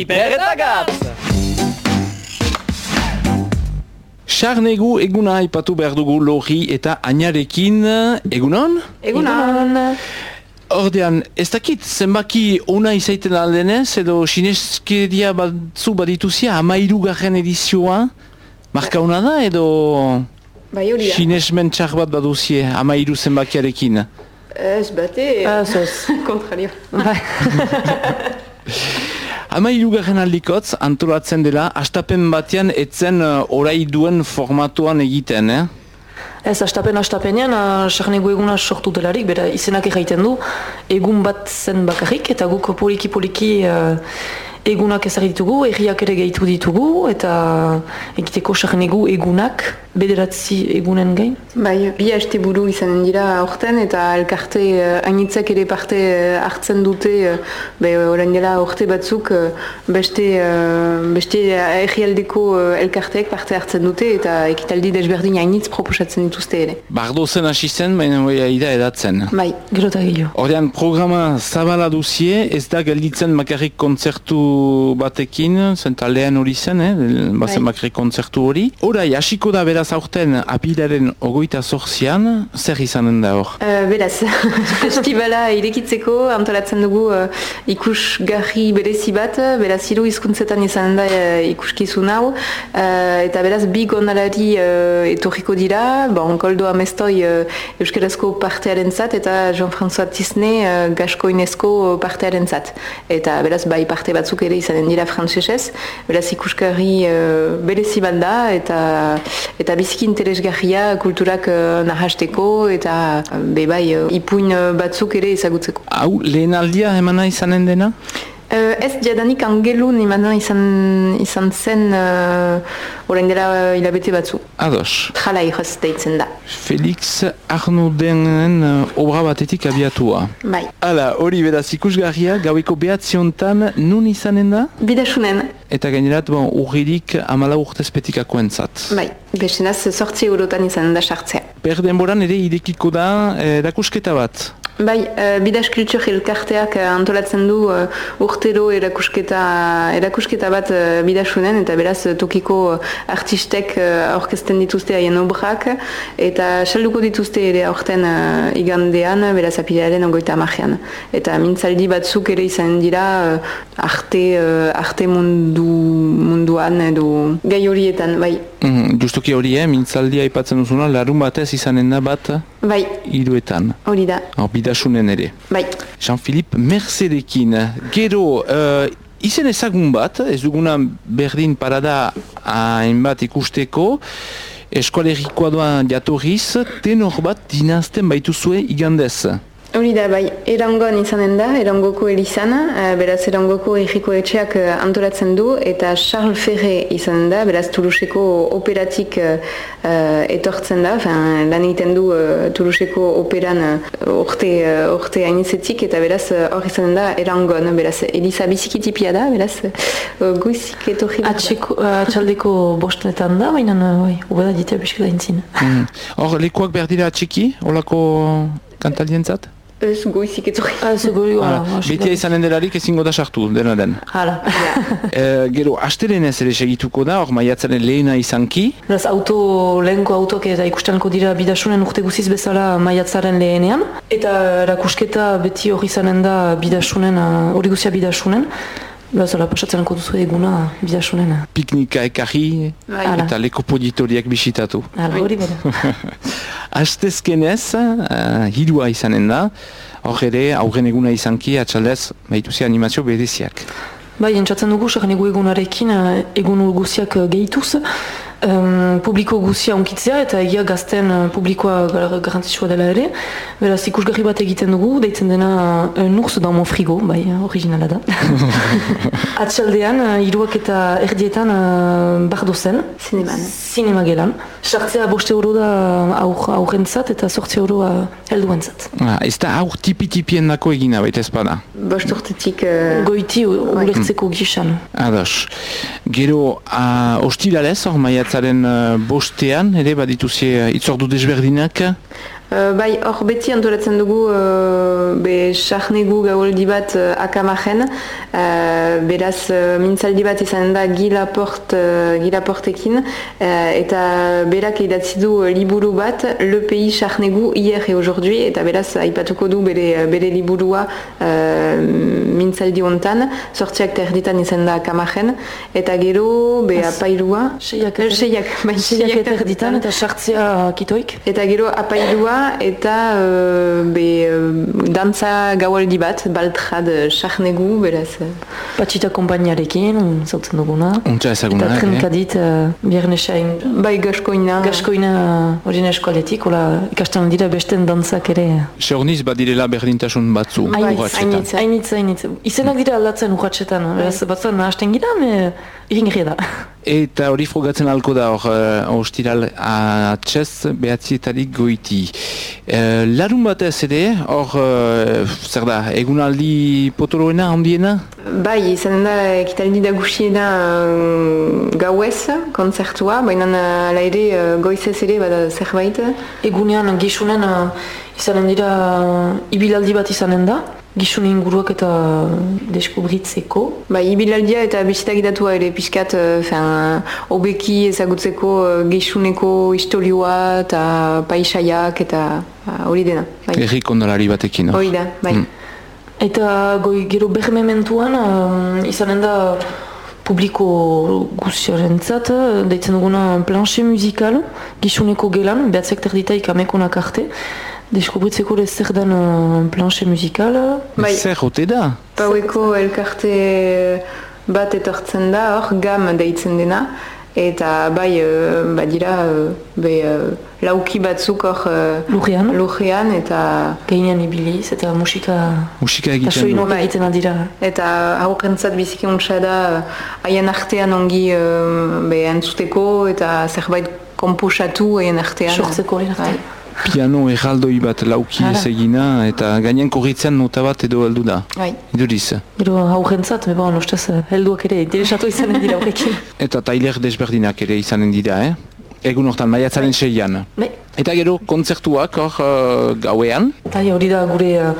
Iper eta gatz! Sarnegu eguna aipatu behar dugu lori eta ainarekin, egunon? Egunon. Ordean, ez dakit zenbaki ona izaiten aldenez, edo sineskeria batzu badituzia, amairu garen edizioa, marka ona da, edo Bai hori da. sinesmen txar bat baduzie, amairu zenbakiarekin. Ez bate. Ez. Kontrario. Amairu garen aldikotz, antolatzen dela, astapen batean etzen uh, orai duen formatuan egiten, eh? Ez, astapen astapenean, uh, sarnego eguna sortu delarik, bera izenak egiten du, egun bat zen bakarrik, eta guk poliki-poliki uh, egunak ezagri ditugu, erriak ere gehitu ditugu, eta egiteko sarnego egunak, bederatzi egunen gain. Bai, bi haste buru izanen dira aurten eta elkarte uh, ainitzak ere parte uh, hartzen dute uh, be, orain dela urte batzuk uh, beste, uh, beste errialdeko uh, elkarteek parte hartzen dute eta ekitaldi desberdin ainitz proposatzen dituzte ere. Bardo zen hasi zen, baina hori da edatzen. Bai, Gero eta gehiago. Ordean, programa zabala duzie, ez da gelditzen makarrik kontzertu batekin, zenta lehen hori zen, eh? bazen Bai. makarrik kontzertu hori. Horai, hasiko da beraz aurten apilaren ogoita zorzian, zer izanen da hor? Uh, beraz, festivala irekitzeko antolatzen dugu uh, ikusgarri berezi bat, beraz hiru hizkuntzetan izan da uh, ikuskizun hau, uh, eta beraz bi gondalari uh, etorriko dira, bon, Koldo Amestoi uh, Euskarazko partearen zat, eta Jean-François Tisne uh, Gaskoinezko partearen zat. Eta beraz bai parte batzuk ere izanen dira frantsesez, beraz ikusgarri uh, berezi bat da, eta eta biziki interesgarria kulturak uh, nahasteko eta uh, be bai uh, ipuin uh, batzuk ere ezagutzeko. Hau, lehen aldia emana izanen dena? Uh, ez jadanik angelun imanan izan, izan zen uh, orain dela uh, hilabete batzu. Ados. Jala ihoz deitzen da. Felix Arnaudenen uh, obra batetik abiatua. Bai. Hala, hori beraz ikusgarria, gaueko behatziontan nun izanen da? Bidasunen, Eta gainerat, bon, urririk amala urtezpetikako entzat. bai. Besenaz sortzi eurotan izan da sartzea. Per denboran ere irekiko da eh, erakusketa bat. Bai, uh, Bidas Kultur elkarteak uh, antolatzen du uh, urtero erakusketa, erakusketa bat uh, bidasunen, eta beraz tokiko artistek aurkezten dituzte haien obrak, eta salduko dituzte ere aurten uh, igandean, beraz apilaren ongoita amajean. Eta mintzaldi batzuk ere izan dira arte, arte mundu, munduan edo gai horietan, bai. Mm, justuki hori, eh, mintzaldia aipatzen duzuna, larun batez izanen da bat Bai, hiruetan. hori da, Hor, bidasunen ere. bai. Jean-Philippe Mercedekin. Gero, uh, izen ezagun bat, ez duguna berdin parada hainbat ikusteko, eskualerikoa doan jatorriz, tenor bat dinazten baituzue igandez. Hori da, bai, erangoan izanen da, erangoko elizana, eh, beraz erangoko egiko etxeak eh, antolatzen du, eta Charles Ferre izanen da, beraz Toulouseko operatik eh, etortzen da, fin, lan egiten du uh, Toulouseko operan uh, orte, uh, orte hainitzetik, eta beraz hor izanen da erangoan, beraz Eliza bizikitipia da, beraz uh, guizik etorri bat da. Atxeko, atxaldeko bostetan da, baina bai, ubeda ditea da intzin. Mm. Hor, lekuak berdira txiki, holako kantaldientzat? Ez goizik etorri. Ez Hala, hala, Betia izanen delarik ezingo da sartu, dena den. Hala. E, gero, astelenez ere segituko da, hor maiatzaren lehena izanki, Beraz, auto, lehenko autoak eta ikustenko dira bidasunen urte guziz bezala maiatzaren lehenean. Eta erakusketa beti hori izanen da bidasunen, uh, hori guzia bidasunen. Beraz, ala, pasatzenako duzu eguna bidasunen. piknika ekarri, Bai. Eta leko poditoriak bisitatu. Hala, hori bera. Astezkenez, uh, hirua izanen da, hor ere, aurren eguna izanki, atxaldez, baituzi animazio bereziak. Bai, entzatzen dugu, sarren egunarekin, eh, egun guziak eh, gehituz, um, publiko guzia onkitzea eta egia gazten uh, publikoa gar- garrantzitsua dela ere. Beraz, ikusgarri bat egiten dugu, deitzen dena uh, Nurs dans mon frigo, bai, uh, originala da. Atxaldean, uh, hiruak eta erdietan uh, bardo zen, Zineman. zinema gelan. Sartzea boste euro da aur, aurrentzat eta sortzi euro uh, helduentzat. Ah, ez da aur tipi-tipien dako egina, baita ezpada. Bost urtetik... Uh, Goiti u- ulertzeko gisan. Ados. Gero, uh, ostilalez, hor maiatzaren uh, bostean, ere badituzie uh, itzordu desberdinak, Uh, bai, hor beti antolatzen dugu uh, be sarnegu gauldi bat uh, akamajen. Uh, beraz, uh, mintzaldi bat izan da gilaport, uh, gilaportekin. Uh, eta berak idatzi du liburu bat, Le Pays Sarnegu hier et aujourd'hui. Eta beraz, aipatuko du bere, bere liburua uh, mintzaldi hontan. Sortziak terditan izan da akamajen. Eta gero, be apailua. Seiak, seiak, bai, seiak terditan eta sartzea kitoik. Eta gero apailua eta uh, be, uh, dantza gaualdi bat, baltrad sarnegu, beraz. Patxita kompainiarekin, zautzen duguna. Untsa ezaguna. Eta trenkadit, eh? biernesain. Bai, gaskoina. Gaskoina hori uh, eskoaletik, hola ikastan dira besten dantzak ere. Seorniz badirela berdintasun batzu bai, urratxetan. Hainitza, hainitza. Izenak dira aldatzen urratxetan, beraz batzuan nahasten gira, me iringri da. Eta hori frogatzen alko da hor, uh, ostiral atxez behatzietarik goiti. Uh, larun batez ere, hor, uh, zer da, egunaldi potoloena handiena? Bai, izan da, ekitaldi da guxiena uh, gauez, konzertua, baina ala ere uh, goizez ere bada zerbait. Egunean, gisunen, uh, izanen dira uh, ibilaldi bat izanen da. Gixun inguruak eta deskubritzeko. Ba, ibilaldia eta bisitak idatua ere pixkat, fin, obeki ezagutzeko gixuneko historioa eta paisaiak eta hori dena. Bai. Errik ondolari batekin. Hori da, bai. Mm. Eta goi, gero behmementuan um, izanen da publiko guztiaren zat, deitzen duguna planche musikal, gixuneko gelan, behatzek terditaik amekonak arte, deskubritzeko le zer den uh, planche musikal. Bai. Zer hote da? Paueko elkarte bat etortzen da, hor gam deitzen dena. Eta bai, uh, badira, uh, be, uh, lauki batzuk hor uh, lujean. lujean eta... Geinean ibiliz eta musika... Musika egiten. Eta soinok egiten adira. Eta haukentzat biziki untsa da, haien artean ongi uh, be, entzuteko eta zerbait komposatu haien artean. Sortzeko haien artean. Bai piano erraldoi bat lauki ez egina eta gainean korritzen nota bat edo heldu da. Bai. Iduriz. Gero haurentzat, me bon, ustez helduak ere interesatu izanen dira horrekin. Eta tailer desberdinak ere izanen dira, eh? Egun hortan, maiatzaren seian. Bai. Eta gero kontzertuak hor uh, gauean? Eta hori da gure uh,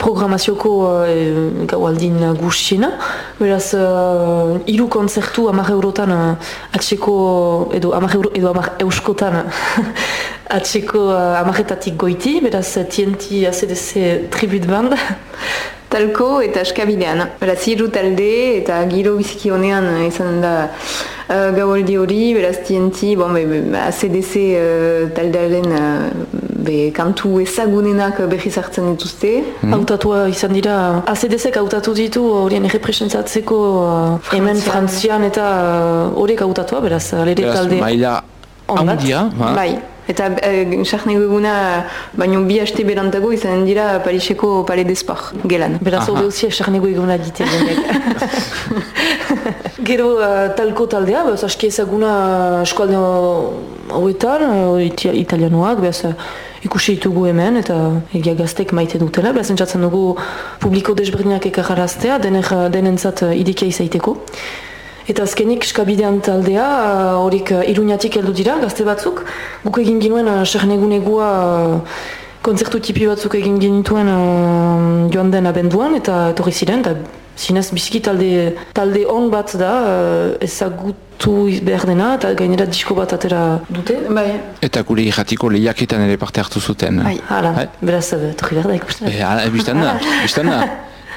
programazioko uh, gaualdin guztiena. Beraz, uh, iru kontzertu amak eurotan uh, atxeko, edo amak euro, edo amak euskotan atxeko uh, amaketatik goiti. Beraz, TNT ACDC tribut band. Talko eta eskabidean. Beraz, iru talde eta giro biziki honean izan da uh, gaualdi hori, beraz TNT, bon, be, be, ACDC uh, taldearen uh, be, kantu ezagunenak berri zartzen dituzte. Mm. Autatua izan dira, ACDC autatu ditu horien errepresentatzeko uh, hemen frantzian eta horiek uh, autatua, beraz, alere talde... Beraz, maila handia, bai. Eta sarne eh, eguna, baino bi haste berantago izan dira Pariseko Pale d'Esport, gelan. Beraz, hori hausia sarne eguna dite. Gero uh, talko taldea, behaz, aski ezaguna eskualde hauetan, uh, italianoak, behaz, ikusi ditugu hemen, eta egia gaztek maite dutela, behaz, entzatzen dugu publiko desberdinak ekarraraztea, denentzat uh, idikia izaiteko. Eta azkenik eskabidean taldea, horik uh, iruñatik heldu dira, gazte batzuk. Guk egin ginuen, uh, sernegunegua uh, konzertu tipi batzuk egin genituen uh, joan den abenduan, eta etorri ziren, eta zinez biziki talde, talde on bat da, uh, ezagutu behar dena, eta gainera disko bat atera dute. Bai. Eta gure irratiko lehiaketan ere parte hartu zuten. Bai, hala, bai? beraz, etorri behar da ikusten. E, hala, biztan da, biztan da.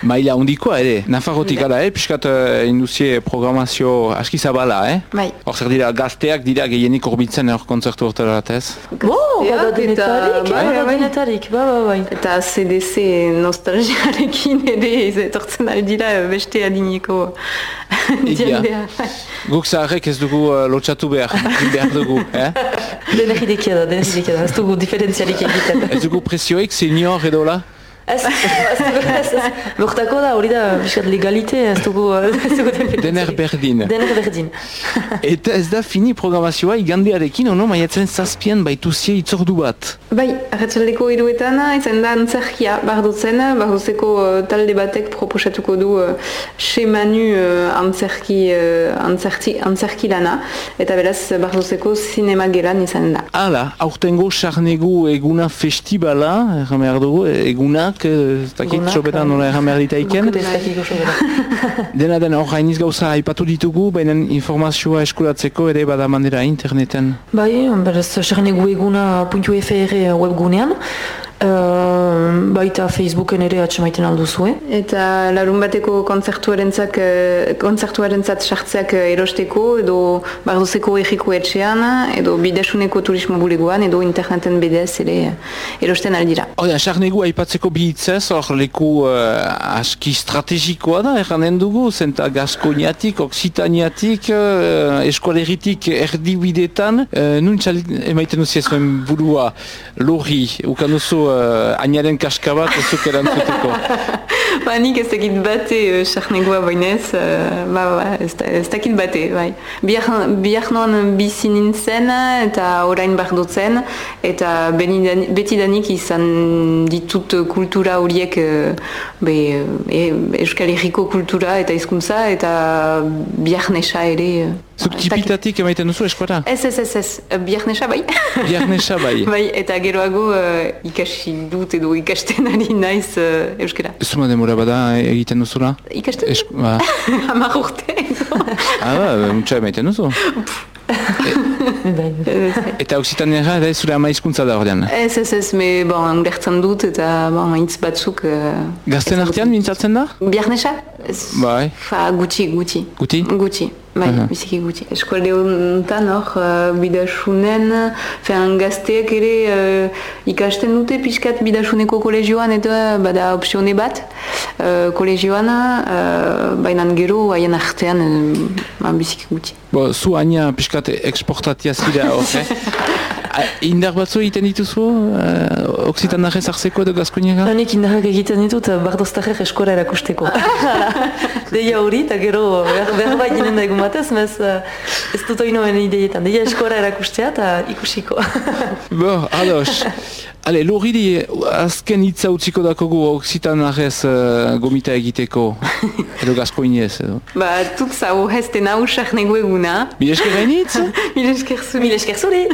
Maila hundikoa ere, Nafarrotik gara, eh? piskat uh, induzie programazio aski zabala, eh? Bai. Hor zer dira, gazteak dira gehienik urbitzen hor konzertu hortara batez? Bo, bada denetarik, bai, bada denetarik, ba, ba, bai. Eta CDC nostalgiarekin ere etortzen ari dira beste adineko diendea. Guk zaharrek ez dugu uh, lotxatu behar, behar dugu, eh? Denek idekia da, denek idekia da, ez dugu diferentzialik egiten. Ez dugu presioik, senior edo la? Ez, ez, ez, bortako da, hori da, biskat legalite, ez dugu... ez definitzen. Dener berdin. Dener berdin. Eta ez da fini programazioa igandearekin, ono, maiatzen zazpian baituzie itzordu bat. Bai, arratsaldeko iruetan, izan da antzerkia bardutzen, barduzeko uh, talde batek proposatuko du uh, semanu uh, antzerki, uh, antzerki, antzerki lana, eta beraz barduzeko sinema gelan izan da. Hala, aurtengo sarnegu eguna festibala, erran behar dugu, egunak, eh, ez dakit Egunak, sobetan bai. nola erran behar ditaiken. Guk ez dakiko sobera. Dena den hor hainiz gauza aipatu ditugu, baina informazioa eskuratzeko ere bada manera interneten. Bai, beraz, eguna puntu FR webgunean, uh, baita Facebooken ere atxemaiten alduzue. Eta larun bateko kontzertuarentzak, eh, kontzertuarentzat sartzeak eh, erosteko, edo barduzeko egiko etxean, edo bidasuneko turismo bulegoan, edo interneten bidez ere eh, erosten aldira. Hora, sarnegu aipatzeko bi hitzez, hor leku uh, aski strategikoa da, erranen dugu, zenta Gaskoniatik, Oksitaniatik, uh, eskualeritik erdibidetan, uh, nun txal emaiten duzia zuen burua, lorri, ukan duzu uh, ainaren kaska bat, ezuk erantzuteko. ba, nik ez dakit bate uh, sarnegoa bainez, uh, ba, ba, ez, ez dakit bate, bai. Bihar, noan bizi nintzen eta orain bardotzen, eta benidan- betidanik izan ditut kultura horiek uh, be, e, Euskal Herriko kultura eta hizkuntza eta bihar nesa ere. Zuk ez dakit. tipitatik emaiten duzu eskuara? Ez, ez, ez, ez, bihar nesa bai. Biarnesa bai. bai, eta geroago uh, ikasi dut edo ikasten ari naiz uh, Euskara. Zuma demora bada egiten duzula? Ikasten? Esk ba. Hamar urte edo. Ah, ba, muntxa emaiten duzu. Bai. Eta Oksitaniara ere zure ama hizkuntza da ordean. Ez, ez, ez, me, bon, ulertzen dut eta bon, hitz batzuk... Uh, Gazten artean mintzatzen da? Biarnesa? Bai. Fa, gutxi, gutxi. Guti? Gutxi, bai, Aha. biziki gutxi. Eskualde honetan hor, uh, bidasunen, fean gazteek ere uh, ikasten dute pixkat bidasuneko kolegioan eta bada opzione bat uh, kolegioan, uh, baina gero haien artean uh, biziki gutxi. Bo, zu aina pixkat eksportatia zira hor, eh? Indar batzu egiten dituzu, uh, Oksitanarrez hartzeko edo Gaskoniaga? Hanik indarrak egiten ditut eh, bardoztarrek eskora erakusteko. Deia hori, eta gero bai ginen da egun batez, mez eh, ez dut oinoen ideietan. Deia eskora erakustea eta ikusiko. Bo, ados. Ale, lorri azken hitza utziko dakogu Oksitanarrez uh, gomita egiteko, edo Gaskoinez edo. Ba, tuk zau hezten hau sarnego eguna. Bileske gainitz? Mil esker zuri. Mil esker zuri!